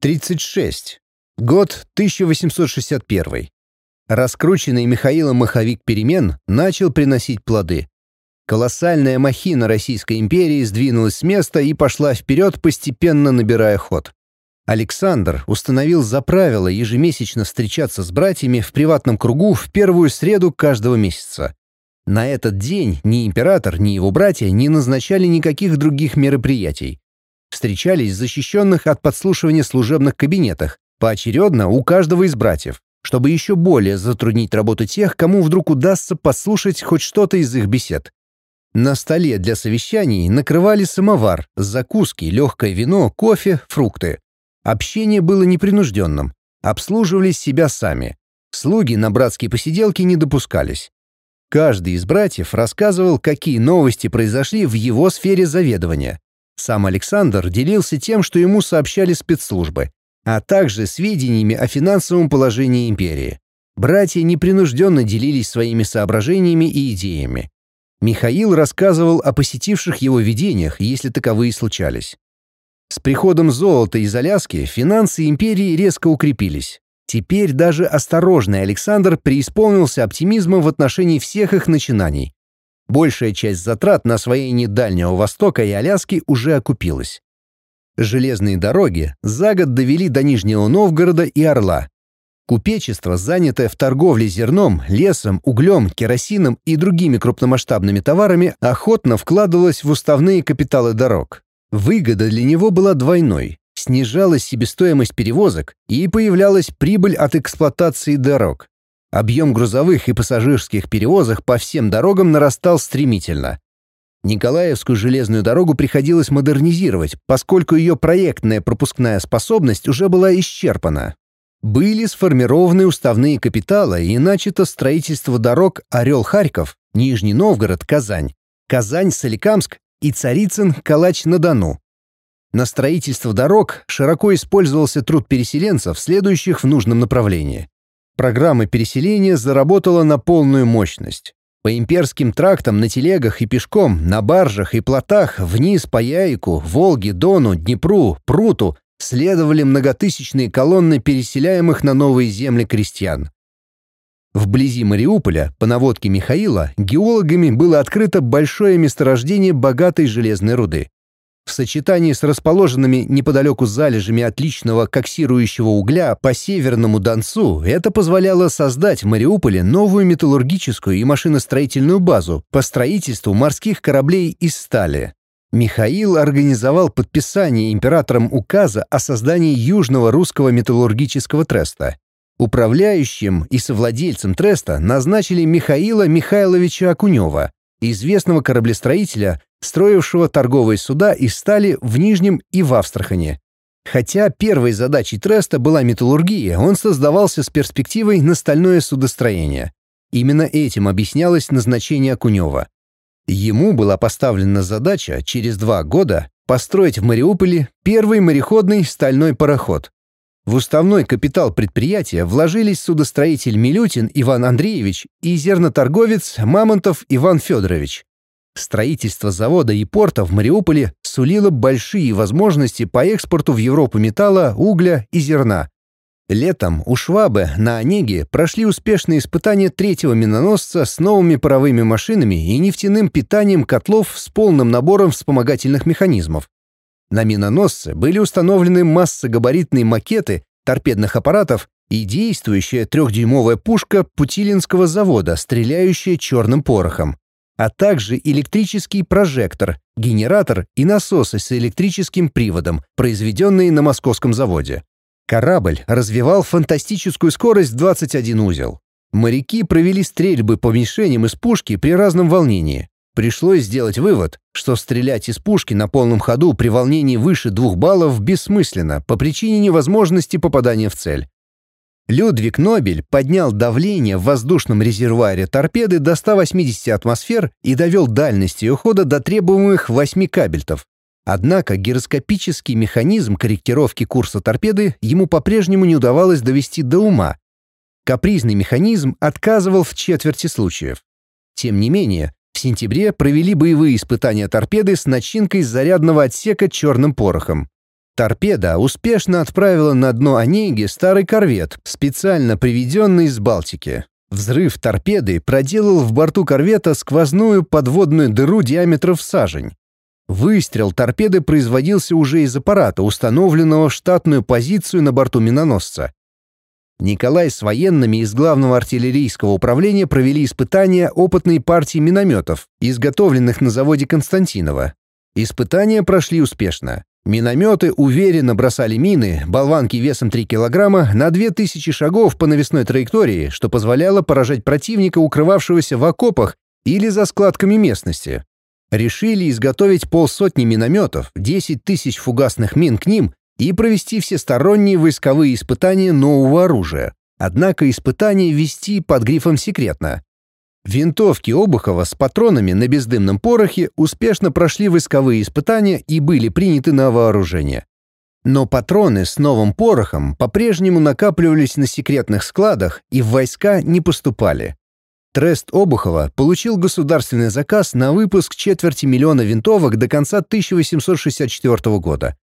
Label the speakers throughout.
Speaker 1: 36. Год 1861. Раскрученный Михаилом маховик перемен начал приносить плоды. Колоссальная махина Российской империи сдвинулась с места и пошла вперед, постепенно набирая ход. Александр установил за правило ежемесячно встречаться с братьями в приватном кругу в первую среду каждого месяца. На этот день ни император, ни его братья не назначали никаких других мероприятий. Встречались в защищенных от подслушивания служебных кабинетах, поочередно у каждого из братьев, чтобы еще более затруднить работу тех, кому вдруг удастся послушать хоть что-то из их бесед. На столе для совещаний накрывали самовар, закуски, легкое вино, кофе, фрукты. Общение было непринужденным. Обслуживались себя сами. Слуги на братские посиделки не допускались. Каждый из братьев рассказывал, какие новости произошли в его сфере заведования. Сам Александр делился тем, что ему сообщали спецслужбы, а также сведениями о финансовом положении империи. Братья непринужденно делились своими соображениями и идеями. Михаил рассказывал о посетивших его видениях, если таковые случались. С приходом золота из Аляски финансы империи резко укрепились. Теперь даже осторожный Александр преисполнился оптимизма в отношении всех их начинаний. Большая часть затрат на освоение Дальнего Востока и Аляски уже окупилась. Железные дороги за год довели до Нижнего Новгорода и Орла. Купечество, занятое в торговле зерном, лесом, углем, керосином и другими крупномасштабными товарами, охотно вкладывалось в уставные капиталы дорог. Выгода для него была двойной. Снижалась себестоимость перевозок и появлялась прибыль от эксплуатации дорог. Объем грузовых и пассажирских перевозок по всем дорогам нарастал стремительно. Николаевскую железную дорогу приходилось модернизировать, поскольку ее проектная пропускная способность уже была исчерпана. Были сформированы уставные капиталы и начато строительство дорог Орел-Харьков, Нижний Новгород-Казань, Казань-Соликамск и Царицын-Калач-на-Дону. На строительство дорог широко использовался труд переселенцев, следующих в нужном направлении. Программа переселения заработала на полную мощность. По имперским трактам на телегах и пешком, на баржах и плотах вниз по Яйку, Волге, Дону, Днепру, Пруту следовали многотысячные колонны переселяемых на новые земли крестьян. Вблизи Мариуполя, по наводке Михаила, геологами было открыто большое месторождение богатой железной руды. В сочетании с расположенными неподалеку залежами отличного коксирующего угля по Северному Донцу это позволяло создать в Мариуполе новую металлургическую и машиностроительную базу по строительству морских кораблей из стали. Михаил организовал подписание императором указа о создании Южного русского металлургического треста. Управляющим и совладельцем треста назначили Михаила Михайловича Акунева, известного кораблестроителя, строившего торговые суда из стали в Нижнем и в Австрахане. Хотя первой задачей Треста была металлургия, он создавался с перспективой на стальное судостроение. Именно этим объяснялось назначение Акунева. Ему была поставлена задача через два года построить в Мариуполе первый мореходный стальной пароход. В уставной капитал предприятия вложились судостроитель Милютин Иван Андреевич и зерноторговец Мамонтов Иван Федорович. Строительство завода и порта в Мариуполе сулило большие возможности по экспорту в Европу металла, угля и зерна. Летом у Швабы на Онеге прошли успешные испытания третьего миноносца с новыми паровыми машинами и нефтяным питанием котлов с полным набором вспомогательных механизмов. На миноносце были установлены массогабаритные макеты торпедных аппаратов и действующая трехдюймовая пушка Путилинского завода, стреляющая черным порохом а также электрический прожектор, генератор и насосы с электрическим приводом, произведенные на московском заводе. Корабль развивал фантастическую скорость 21 узел. Моряки провели стрельбы по мишеням из пушки при разном волнении. Пришлось сделать вывод, что стрелять из пушки на полном ходу при волнении выше двух баллов бессмысленно по причине невозможности попадания в цель. Людвиг Нобель поднял давление в воздушном резервуаре торпеды до 180 атмосфер и довел дальность ее хода до требуемых 8 кабельтов. Однако гироскопический механизм корректировки курса торпеды ему по-прежнему не удавалось довести до ума. Капризный механизм отказывал в четверти случаев. Тем не менее, сентябре провели боевые испытания торпеды с начинкой зарядного отсека черным порохом. Торпеда успешно отправила на дно Онеги старый корвет, специально приведенный из Балтики. Взрыв торпеды проделал в борту корвета сквозную подводную дыру диаметром в сажень. Выстрел торпеды производился уже из аппарата, установленного в штатную позицию на борту миноносца. Николай с военными из главного артиллерийского управления провели испытания опытной партии минометов, изготовленных на заводе Константинова. Испытания прошли успешно. Минометы уверенно бросали мины, болванки весом 3 килограмма, на 2000 шагов по навесной траектории, что позволяло поражать противника, укрывавшегося в окопах или за складками местности. Решили изготовить полсотни минометов, 10 тысяч фугасных мин к ним и провести всесторонние войсковые испытания нового оружия. Однако испытания вести под грифом «секретно». Винтовки Обухова с патронами на бездымном порохе успешно прошли войсковые испытания и были приняты на вооружение. Но патроны с новым порохом по-прежнему накапливались на секретных складах и в войска не поступали. Трест Обухова получил государственный заказ на выпуск четверти миллиона винтовок до конца 1864 года.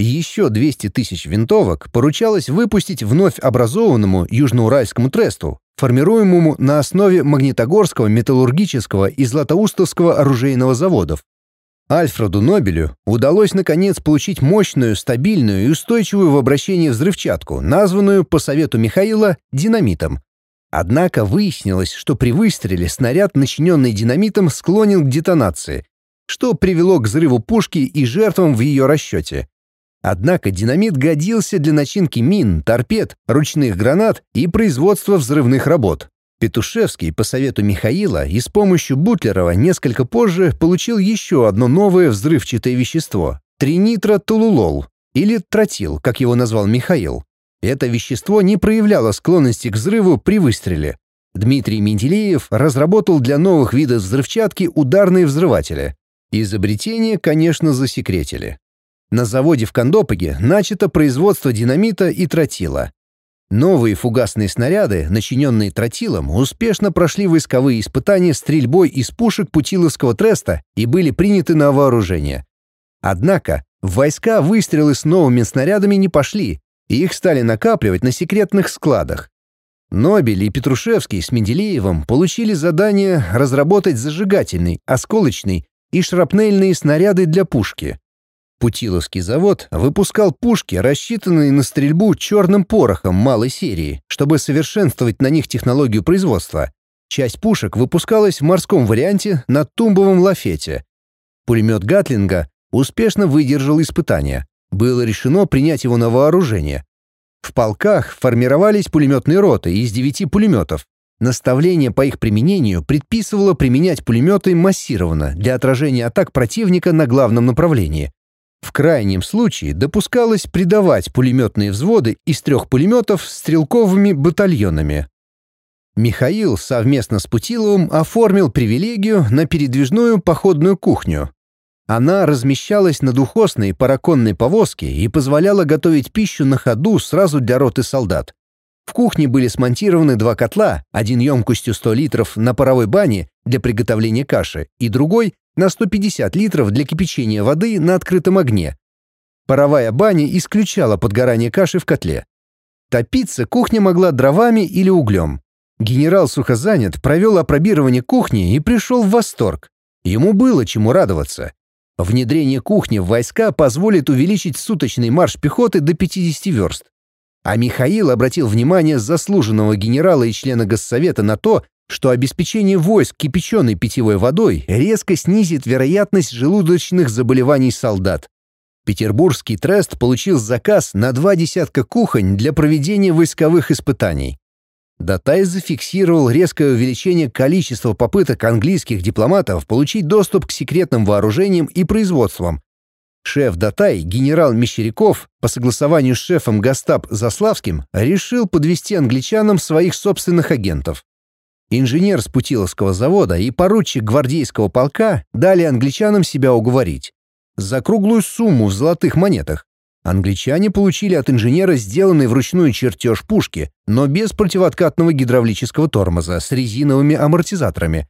Speaker 1: Еще 200 тысяч винтовок поручалось выпустить вновь образованному Южноуральскому тресту, формируемому на основе Магнитогорского металлургического и Златоустовского оружейного заводов. Альфреду Нобелю удалось наконец получить мощную, стабильную и устойчивую в обращении взрывчатку, названную по совету Михаила динамитом. Однако выяснилось, что при выстреле снаряд, начиненный динамитом, склонен к детонации, что привело к взрыву пушки и жертвам в ее расчете. Однако динамит годился для начинки мин, торпед, ручных гранат и производства взрывных работ. Петушевский по совету Михаила и с помощью Бутлерова несколько позже получил еще одно новое взрывчатое вещество – тринитротолулол, или тротил, как его назвал Михаил. Это вещество не проявляло склонности к взрыву при выстреле. Дмитрий Менделеев разработал для новых видов взрывчатки ударные взрыватели. Изобретение, конечно, засекретили. На заводе в Кондопоге начато производство динамита и тротила. Новые фугасные снаряды, начиненные тротилом, успешно прошли войсковые испытания стрельбой из пушек Путиловского треста и были приняты на вооружение. Однако в войска выстрелы с новыми снарядами не пошли, и их стали накапливать на секретных складах. Нобель и Петрушевский с Менделеевым получили задание разработать зажигательный, осколочный и шрапнельные снаряды для пушки. Путиловский завод выпускал пушки, рассчитанные на стрельбу черным порохом малой серии, чтобы совершенствовать на них технологию производства. Часть пушек выпускалась в морском варианте на тумбовом лафете. Пулемет Гатлинга успешно выдержал испытания. Было решено принять его на вооружение. В полках формировались пулеметные роты из девяти пулеметов. Наставление по их применению предписывало применять пулеметы массированно для отражения атак противника на главном направлении. В крайнем случае допускалось придавать пулеметные взводы из трех пулеметов стрелковыми батальонами. Михаил совместно с Путиловым оформил привилегию на передвижную походную кухню. Она размещалась на двухосной параконной повозке и позволяла готовить пищу на ходу сразу для роты солдат. В кухне были смонтированы два котла, один емкостью 100 литров на паровой бане для приготовления каши и другой на 150 литров для кипячения воды на открытом огне. Паровая баня исключала подгорание каши в котле. Топиться кухня могла дровами или углем. Генерал Сухозанят провел опробирование кухни и пришел в восторг. Ему было чему радоваться. Внедрение кухни в войска позволит увеличить суточный марш пехоты до 50 верст. А Михаил обратил внимание заслуженного генерала и члена Госсовета на то, что обеспечение войск кипяченой питьевой водой резко снизит вероятность желудочных заболеваний солдат. Петербургский трест получил заказ на два десятка кухонь для проведения войсковых испытаний.Датай зафиксировал резкое увеличение количества попыток английских дипломатов получить доступ к секретным вооружениям и производствам. Шеф Датай, генерал Мещеряков, по согласованию с шефом Гастап Заславским, решил подвести англичанам своих собственных агентов. Инженер с Путиловского завода и поручик гвардейского полка дали англичанам себя уговорить. За круглую сумму в золотых монетах. Англичане получили от инженера сделанный вручную чертеж пушки, но без противооткатного гидравлического тормоза с резиновыми амортизаторами.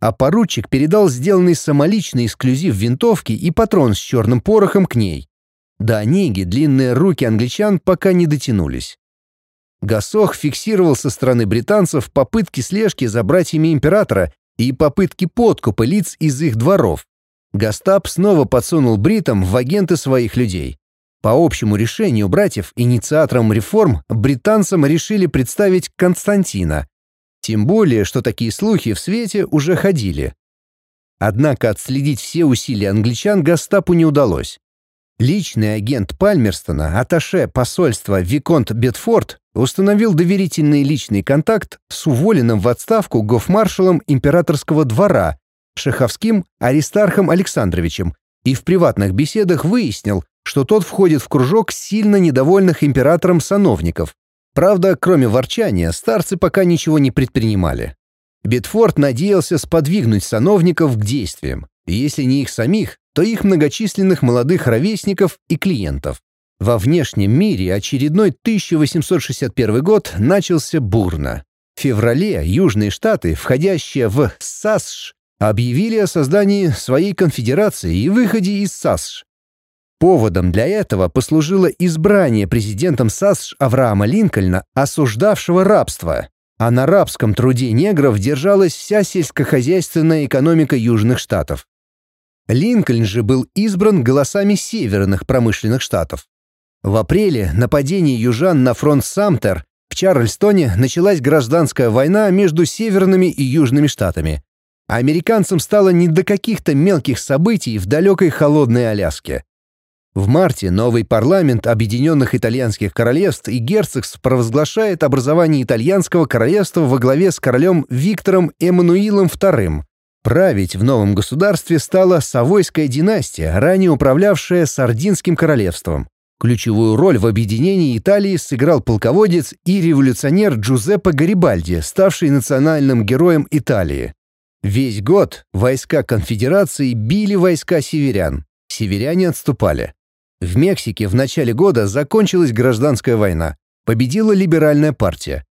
Speaker 1: А поручик передал сделанный самоличный эксклюзив винтовки и патрон с черным порохом к ней. До Онеги длинные руки англичан пока не дотянулись. Гасох фиксировал со стороны британцев попытки слежки за братьями императора и попытки подкупа лиц из их дворов. Гастап снова подсунул бритам в агенты своих людей. По общему решению братьев, инициатором реформ, британцам решили представить Константина. Тем более, что такие слухи в свете уже ходили. Однако отследить все усилия англичан Гастапу не удалось. Личный агент Пальмерстона, аташе посольства Виконт Бетфорд, установил доверительный личный контакт с уволенным в отставку гофмаршалом императорского двора Шаховским Аристархом Александровичем и в приватных беседах выяснил, что тот входит в кружок сильно недовольных императором сановников. Правда, кроме ворчания, старцы пока ничего не предпринимали. Бетфорд надеялся сподвигнуть сановников к действиям, если не их самих, то их многочисленных молодых ровесников и клиентов. Во внешнем мире очередной 1861 год начался бурно. В феврале Южные Штаты, входящие в САСШ, объявили о создании своей конфедерации и выходе из САСШ. Поводом для этого послужило избрание президентом САСШ Авраама Линкольна, осуждавшего рабство, а на рабском труде негров держалась вся сельскохозяйственная экономика Южных Штатов. Линкольн же был избран голосами северных промышленных штатов. В апреле нападение южан на фронт Самтер в Чарльстоне началась гражданская война между северными и южными штатами. Американцам стало не до каких-то мелких событий в далекой холодной Аляске. В марте новый парламент Объединенных Итальянских Королевств и Герцогств провозглашает образование Итальянского королевства во главе с королем Виктором Эммануилом II. Править в новом государстве стала Савойская династия, ранее управлявшая Сардинским королевством. Ключевую роль в объединении Италии сыграл полководец и революционер Джузеппе Гарибальди, ставший национальным героем Италии. Весь год войска конфедерации били войска северян. Северяне отступали. В Мексике в начале года закончилась гражданская война. Победила либеральная партия.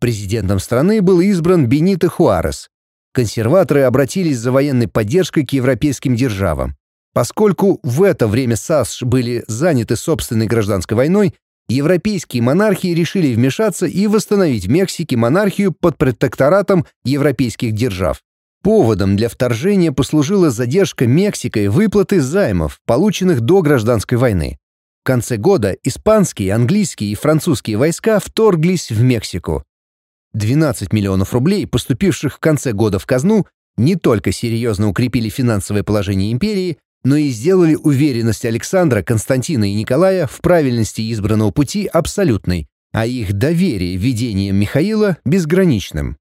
Speaker 1: Президентом страны был избран Бенито Хуарес. Консерваторы обратились за военной поддержкой к европейским державам. Поскольку в это время САСШ были заняты собственной гражданской войной, европейские монархии решили вмешаться и восстановить в Мексике монархию под протекторатом европейских держав. Поводом для вторжения послужила задержка Мексикой выплаты займов, полученных до гражданской войны. В конце года испанские, английские и французские войска вторглись в Мексику. 12 миллионов рублей, поступивших в конце года в казну, не только серьезно укрепили финансовое положение империи, но и сделали уверенность Александра, Константина и Николая в правильности избранного пути абсолютной, а их доверие ведением Михаила безграничным.